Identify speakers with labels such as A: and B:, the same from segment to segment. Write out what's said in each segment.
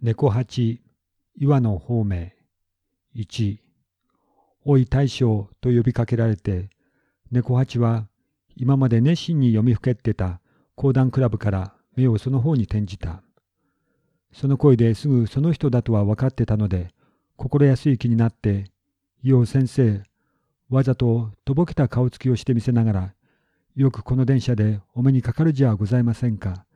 A: 猫八岩の方面一おい大将と呼びかけられて猫八は今まで熱心に読みふけってた講談クラブから目をその方に転じた。その声ですぐその人だとは分かってたので心安い気になって「よう先生」わざととぼけた顔つきをしてみせながら「よくこの電車でお目にかかるじゃございませんか。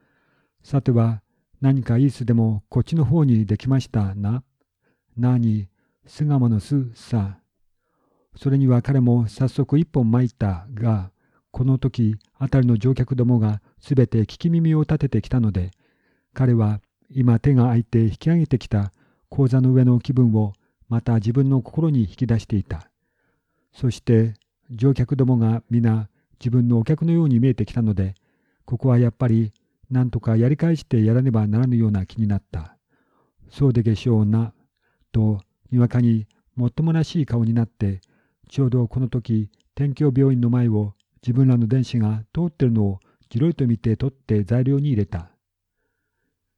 A: さては何かいい巣でもこっちの方にできましたな？なに、巣鴨の巣さ。それには彼も早速一本巻いたが、この時、辺りの乗客どもがすべて聞き耳を立ててきたので、彼は今手が空いて引き上げてきた講座の上の気分をまた自分の心に引き出していた。そして乗客どもが皆自分のお客のように見えてきたので、ここはやっぱりなんとかやり返してやらねばならぬような気になった。そうでげしょうな、と、にわかにもっともらしい顔になって、ちょうどこの時、天京病院の前を自分らの電子が通ってるのをじろりと見て取って材料に入れた。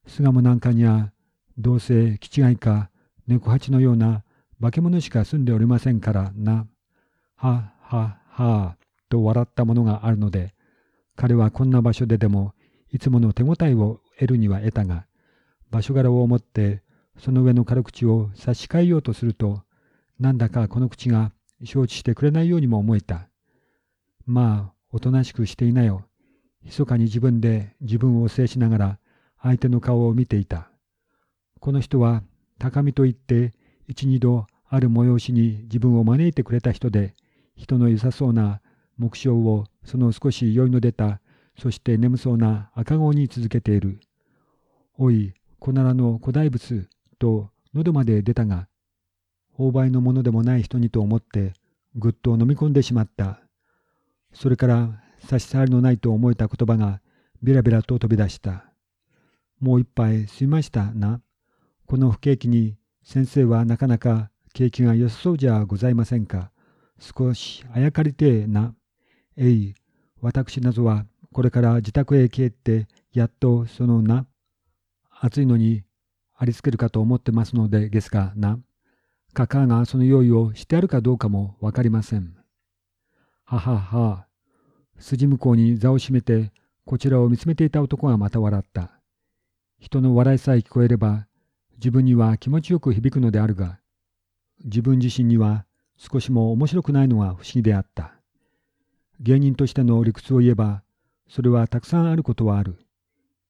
A: 巣鴨なんかには、どうせ気違いか猫八のような化け物しか住んでおりませんからな。は、は、は、と笑ったものがあるので、彼はこんな場所ででもいつもの手応えを得るには得たが、場所柄を思ってその上の軽口を差し替えようとすると、なんだかこの口が承知してくれないようにも思えた。まあ、おとなしくしていなよ。密かに自分で自分を制しながら相手の顔を見ていた。この人は高見と言って一二度ある催しに自分を招いてくれた人で、人の良さそうな目標をその少し酔いの出たそして眠そうな赤子に続けている。おい、小奈良の古代物と喉まで出たが、購買のものでもない人にと思って、ぐっと飲み込んでしまった。それから差し障りのないと思えた言葉がビラビラと飛び出した。もう一杯吸いましたな。この不景気に先生はなかなか景気が良さそうじゃございませんか。少しあやかりてえな。えい、私なぞはこれから自宅へ帰って、やっとそのな、暑いのにありつけるかと思ってますのでですがな、カカがその用意をしてあるかどうかもわかりません。ははは、筋向こうに座を閉めて、こちらを見つめていた男がまた笑った。人の笑いさえ聞こえれば、自分には気持ちよく響くのであるが、自分自身には少しも面白くないのが不思議であった。芸人としての理屈を言えば、それはたくさんあることはある。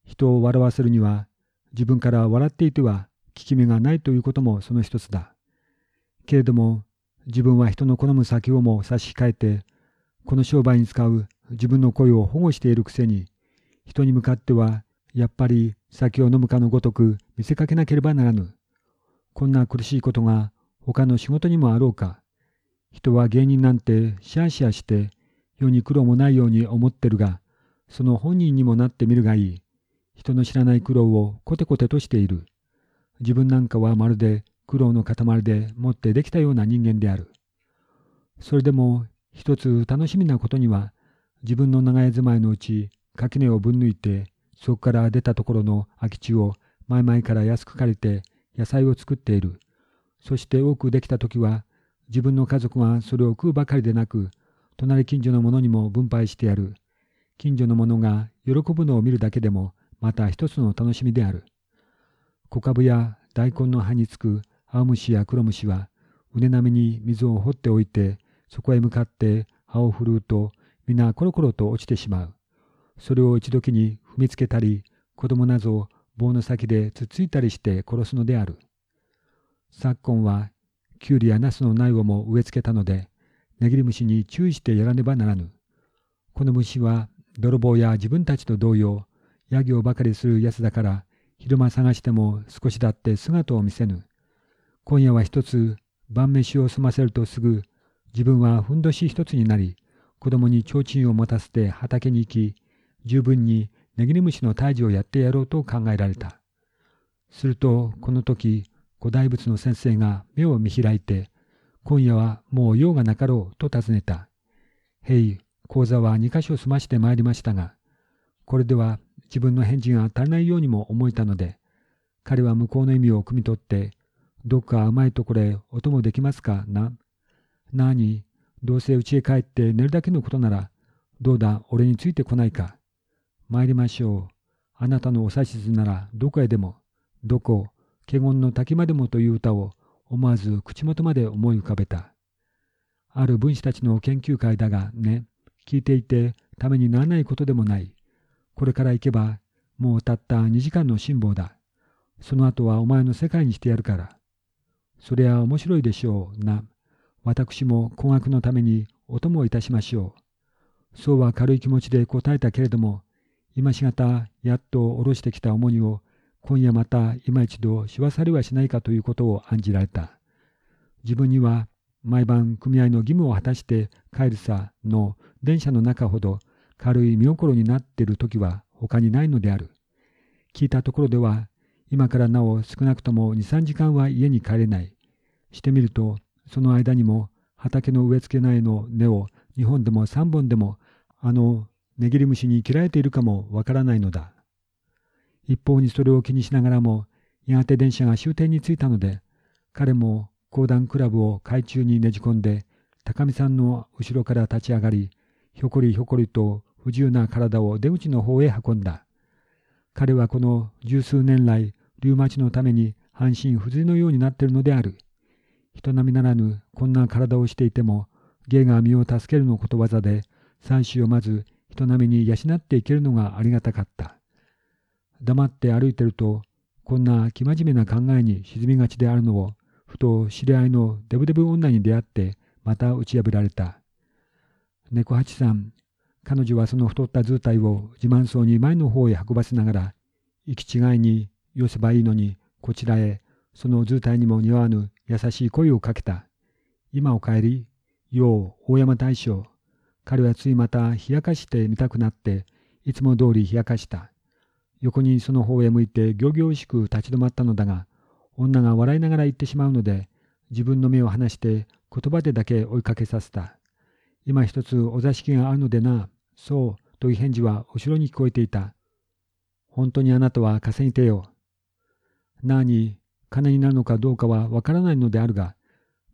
A: 人を笑わせるには、自分から笑っていては効き目がないということもその一つだ。けれども、自分は人の好む先をも差し控えて、この商売に使う自分の声を保護しているくせに、人に向かっては、やっぱり酒を飲むかのごとく見せかけなければならぬ。こんな苦しいことが他の仕事にもあろうか。人は芸人なんてシャーシャーして世に苦労もないように思ってるが、その本人にもなってみるがいい。人の知らない苦労をコテコテとしている。自分なんかはまるで苦労の塊でもってできたような人間である。それでも一つ楽しみなことには、自分の長屋住まいのうち垣根をぶん抜いて、そこから出たところの空き地を前々から安く借りて野菜を作っている。そして多くできた時は、自分の家族がそれを食うばかりでなく、隣近所の者にも分配してやる。近所の者が喜ぶのを見るだけでもまた一つの楽しみである。小株や大根の葉につく青虫や黒虫は畝並みに水を掘っておいてそこへ向かって葉を振るうと皆コロコロと落ちてしまう。それを一時に踏みつけたり子供など棒の先でつっついたりして殺すのである。昨今はキュウリやナスの苗をも植え付けたので、ネギリ虫に注意してやらねばならぬ。この虫は泥棒や自分たちと同様、野行ばかりするやつだから、昼間探しても少しだって姿を見せぬ。今夜は一つ晩飯を済ませるとすぐ、自分はふんどし一つになり、子供に提灯を持たせて畑に行き、十分にネギリムシの退治をやってやろうと考えられた。すると、この時、古代仏の先生が目を見開いて、今夜はもう用がなかろうと尋ねた。へい、講座は2箇所済ましてまいりましたが、これでは自分の返事が足りないようにも思えたので、彼は向こうの意味を汲み取って、どっか甘いところへ音もできますかな？なに、どうせ家へ帰って寝るだけのことなら、どうだ、俺についてこないか？参りましょう。あなたのお指図ならどこへでも、どこ、華厳の滝までもという歌を思わず口元まで思い浮かべた。ある分子たちの研究会だがね、聞いていてためにならないことでもない。これから行けば、もうたった2時間の辛抱だ。その後はお前の世界にしてやるから。そりゃ面白いでしょうな。私も工学のためにお供いたしましょう。そうは軽い気持ちで答えたけれども、今しがたやっと下ろしてきた重荷を今夜また今一度しわされはしないかということを案じられた。自分には毎晩組合の義務を果たして帰るさの電車の中ほど軽い見心になっている時は他にないのである。聞いたところでは今からなお少なくとも2、3時間は家に帰れない。してみるとその間にも畑の植え付け苗の根を2本でも3本でもあのネギリムシに切られているかもわからないのだ。一方にそれを気にしながらもやがて電車が終点に着いたので彼も講談クラブを海中にねじ込んで高見さんの後ろから立ち上がりひょこりひょこりと不自由な体を出口の方へ運んだ。彼はこの十数年来リウマチのために半身不随のようになっているのである。人並みならぬこんな体をしていても芸が身を助けるのことわざで妻子をまず人並みに養っていけるのがありがたかった。黙って歩いてるとこんな生真面目な考えに沈みがちであるのをふと知り合いのデブデブ女に出会ってまた打ち破られた。猫八さん、彼女はその太った図体を自慢そうに前の方へ運ばせながら、行き違いに寄せばいいのに、こちらへ、その図体にも似合わぬ優しい声をかけた。今お帰りよう、大山大将。彼はついまた冷やかしてみたくなって、いつも通り冷やかした。横にその方へ向いて仰々しく立ち止まったのだが、女が笑いながら言ってしまうので、自分の目を離して言葉でだけ追いかけさせた。今一つお座敷があるのでな、そう、という返事は後ろに聞こえていた。本当にあなたは稼ぎてよ。なあに、金になるのかどうかはわからないのであるが、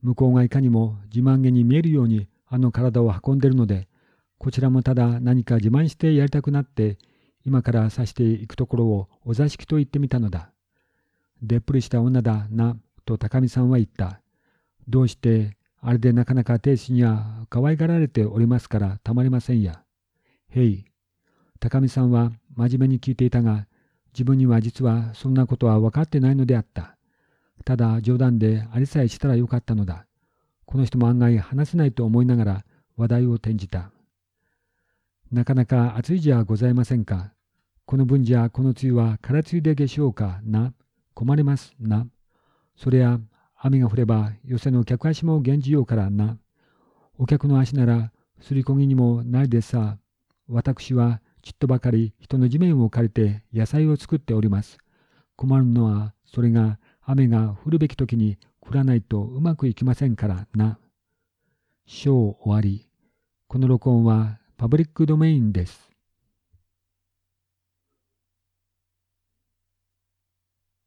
A: 向こうがいかにも自慢げに見えるようにあの体を運んでるので、こちらもただ何か自慢してやりたくなって、今から指していくところをお座敷と言ってみたのだ。でっぷりした女だな、と高見さんは言った。どうしてあれでなかなか亭主には可愛がられておりますからたまりませんや。へい。高見さんは真面目に聞いていたが、自分には実はそんなことは分かってないのであった。ただ冗談でありさえしたらよかったのだ。この人も案外話せないと思いながら話題を転じた。なかなか暑いじゃございませんか。この分じゃこの梅雨は空梅雨で下しょうかな。困りますな。そりゃ雨が降れば寄せの客足も減じようからな。お客の足ならすりこぎにもないでさ。私はちっとばかり人の地面を借りて野菜を作っております。困るのはそれが雨が降るべき時に降らないとうまくいきませんからな。章終わり。この録音はパブリックドメインです。